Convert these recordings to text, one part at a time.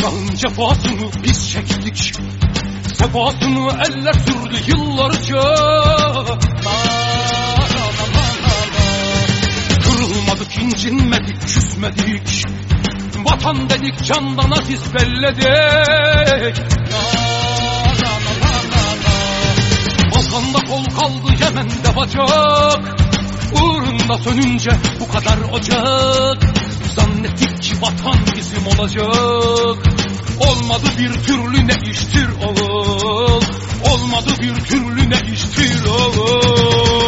toprağın cefasını biz çektik. Sefasını eller sürdü yıllarca. Kırılmadık, incinmedik, küsmedik. Vatan dedik candan aziz belledik. Balkanda kol kaldı Yemen'de bacak. Uğrunda sönünce bu kadar ocak. Zannettik ki vatan bizim olacak. Olmadı bir türlü ne iştir oğul. Olmadı bir türlü ne iştir oğul.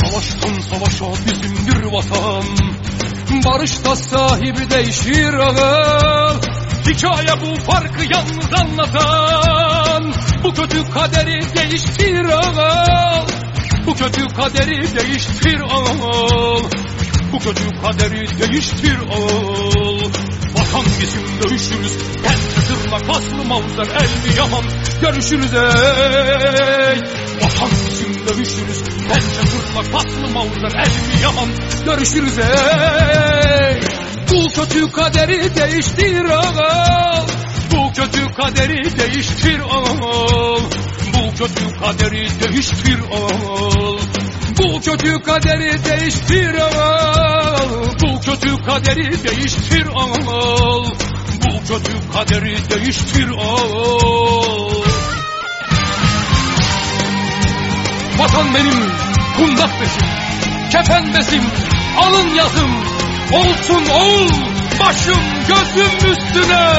Savaştan savaşa bizimdir vatan Barışta sahibi değişir ağır Hikaye bu farkı yalnız anlatan Bu kötü kaderi değiştir ağır Bu kötü kaderi değiştir ağır Bu kötü kaderi değiştir ağır Vatan bizim dövüşürüz? Kendi tırnak paslı mavzer elmi yaman? Görüşürüz ey. Vatan bizim dövüşürüz? Kendi tırnak paslı mavzer elmi yaman? Görüşürüz ey. Bu kötü kaderi değiştir ağam Bu kötü kaderi değiştir ağam Bu kötü kaderi değiştir ağam bu kötü kaderi değiştir ağal Bu kötü kaderi değiştir ağal Bu kötü kaderi değiştir ağal Vatan benim kundak besim Kefen besim alın yazım Olsun oğul başım gözüm üstüne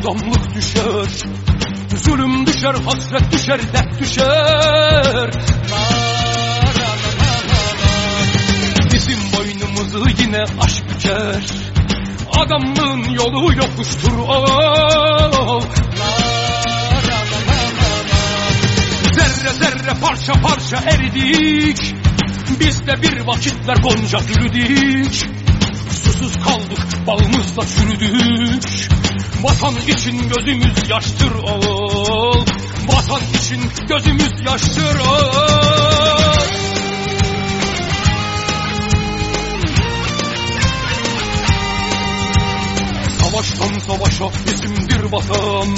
adamlık düşer. Zulüm düşer, hasret düşer, dert düşer. Bizim boynumuzu yine aşk büker. Adamlığın yolu yokuştur oh. Zerre zerre parça parça eridik. Biz de bir vakitler gonca yürüdük Susuz kaldık bağımızda çürüdük. Vatan için gözümüz yaştır oğul. Vatan için gözümüz yaştır oğul. Savaştan savaşa bizimdir vatan.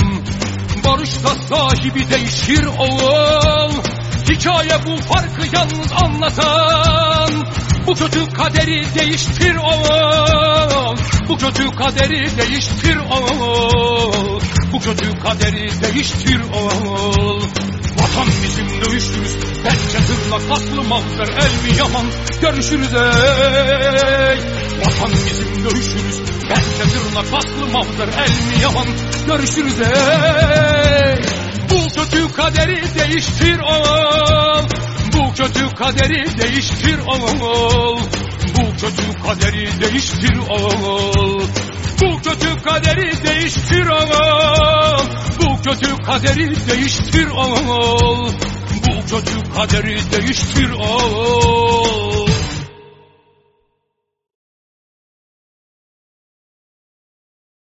Barışta sahibi değişir oğul. Hikaye bu farkı yalnız anlatan Bu kötü kaderi değiştir oğul Bu kötü kaderi değiştir oğul Bu kötü kaderi değiştir oğul Vatan bizim dövüşürüz. Pençe tırnak aslı mahzer el mi yaman Görüşürüz ey. Vatan bizim dövüşürüz. Pençe tırnak aslı mahzer el mi yaman Görüşürüz ey. Bu kötü kaderi değiştir oğul Bu kötü kaderi değiştir oğul. Bu kötü kaderi değiştir oğul. Bu kötü kaderi değiştir oğul. Bu kötü kaderi değiştir oğul. Bu kötü kaderi değiştir oğul